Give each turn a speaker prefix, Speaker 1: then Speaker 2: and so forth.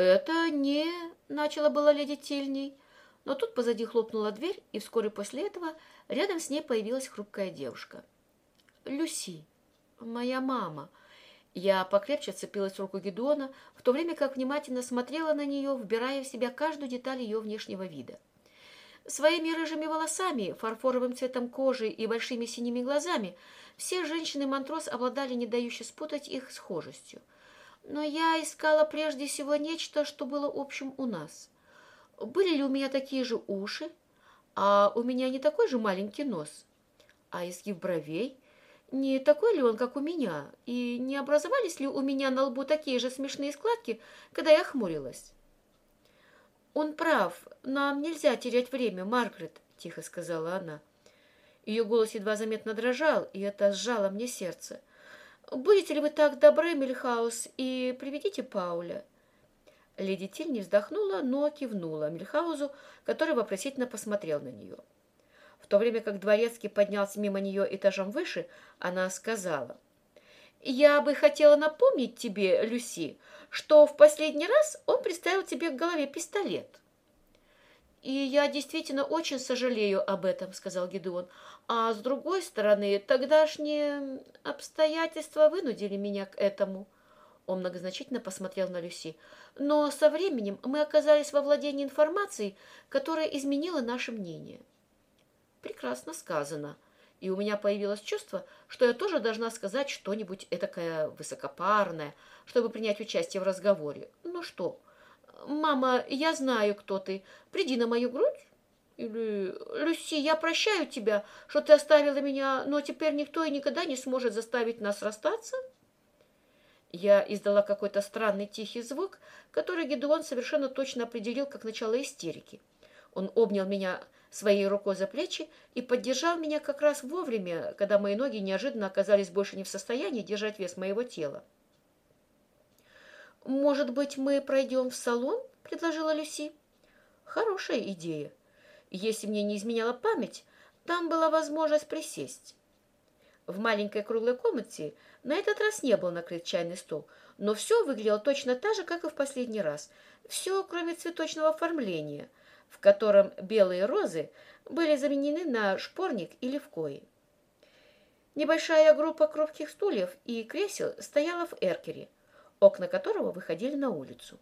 Speaker 1: «Это не...» — начала была леди Тильней. Но тут позади хлопнула дверь, и вскоре после этого рядом с ней появилась хрупкая девушка. «Люси, моя мама». Я покрепче цепилась в руку Гедеона, в то время как внимательно смотрела на нее, вбирая в себя каждую деталь ее внешнего вида. Своими рыжими волосами, фарфоровым цветом кожи и большими синими глазами все женщины Монтрос обладали не дающей спутать их схожестью. Но я искала прежде всего нечто, что было общим у нас. Были ли у меня такие же уши? А у меня не такой же маленький нос? А изгиб бровей? Не такой ли он, как у меня? И не образовались ли у меня на лбу такие же смешные складки, когда я хмурилась? «Он прав. Нам нельзя терять время, Маргарет», — тихо сказала она. Ее голос едва заметно дрожал, и это сжало мне сердце. «Будете ли вы так добры, Мильхаус, и приведите Пауля?» Леди Тиль не вздохнула, но кивнула Мильхаузу, который вопросительно посмотрел на нее. В то время как дворецкий поднялся мимо нее этажом выше, она сказала — я бы хотела напомнить тебе, Люси, что в последний раз он приставил тебе к голове пистолет. И я действительно очень сожалею об этом, сказал Гедеон. А с другой стороны, тогдашние обстоятельства вынудили меня к этому. Он многозначительно посмотрел на Люси. Но со временем мы оказались во владении информацией, которая изменила наше мнение. Прекрасно сказано, и у меня появилось чувство, что я тоже должна сказать что-нибудь этакое высокопарное, чтобы принять участие в разговоре. Ну что, мама, я знаю, кто ты. Приди на мою грудь. Или, Люси, я прощаю тебя, что ты оставила меня, но теперь никто и никогда не сможет заставить нас расстаться. Я издала какой-то странный тихий звук, который Гедеон совершенно точно определил как начало истерики. Он обнял меня своей рукой за плечи и поддержал меня как раз вовремя, когда мои ноги неожиданно оказались больше не в состоянии держать вес моего тела. «Может быть, мы пройдем в салон?» – предложила Люси. «Хорошая идея. Если мне не изменяла память, там была возможность присесть». В маленькой круглой комнате на этот раз не был накрыт чайный стол, но все выглядело точно так же, как и в последний раз. Все, кроме цветочного оформления – в котором белые розы были заменены на шпорник или вкои. Небольшая группа крупких стульев и кресел стояла в эркере, окна которого выходили на улицу.